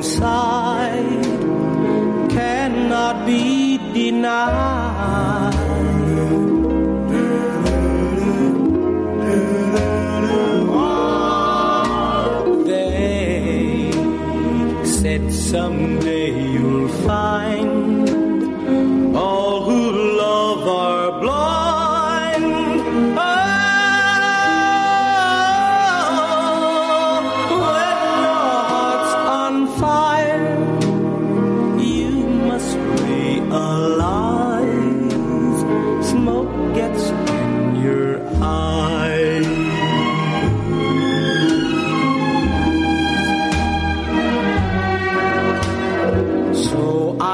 inside cannot be denied. They said someday you'll find all who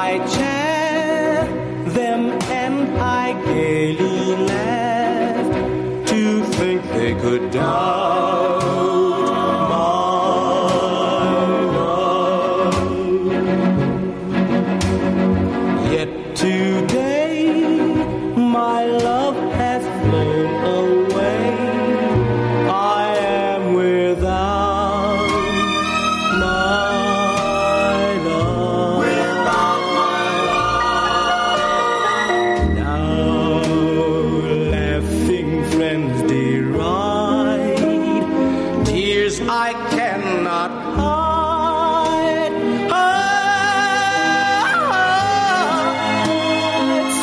I chair them and I gaily laugh to think they could die. I cannot hide. hide.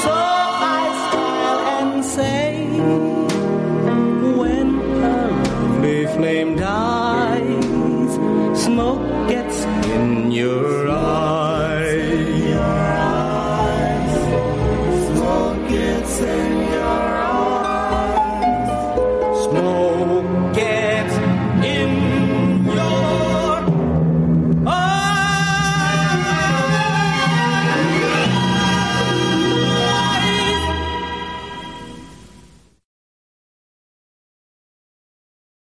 So I smile and say, when a lovely flame dies, smoke.